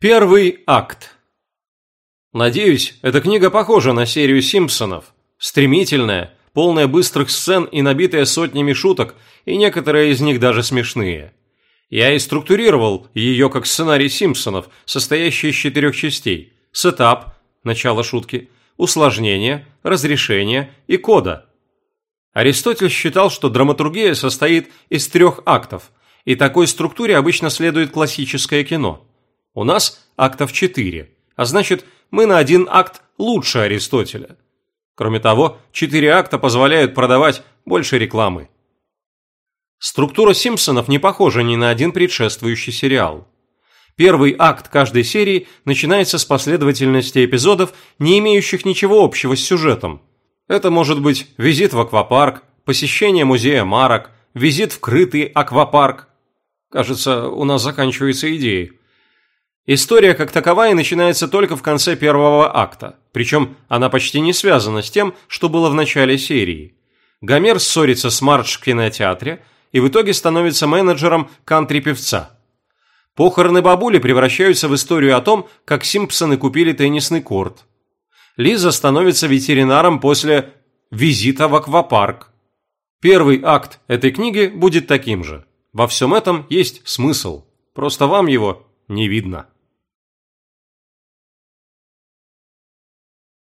Первый акт. Надеюсь, эта книга похожа на серию «Симпсонов». Стремительная, полная быстрых сцен и набитая сотнями шуток, и некоторые из них даже смешные. Я и структурировал ее как сценарий «Симпсонов», состоящий из четырех частей. Сетап – начало шутки, усложнение, разрешение и кода. Аристотель считал, что драматургия состоит из трех актов, и такой структуре обычно следует классическое кино – у нас актов 4, а значит, мы на один акт лучше Аристотеля. Кроме того, 4 акта позволяют продавать больше рекламы. Структура Симпсонов не похожа ни на один предшествующий сериал. Первый акт каждой серии начинается с последовательности эпизодов, не имеющих ничего общего с сюжетом. Это может быть визит в аквапарк, посещение музея марок, визит в крытый аквапарк. Кажется, у нас заканчиваются идеи. История как таковая начинается только в конце первого акта, причем она почти не связана с тем, что было в начале серии. Гомер ссорится с Мардж в кинотеатре и в итоге становится менеджером кантри-певца. Похороны бабули превращаются в историю о том, как Симпсоны купили теннисный корт. Лиза становится ветеринаром после визита в аквапарк. Первый акт этой книги будет таким же. Во всем этом есть смысл, просто вам его не видно.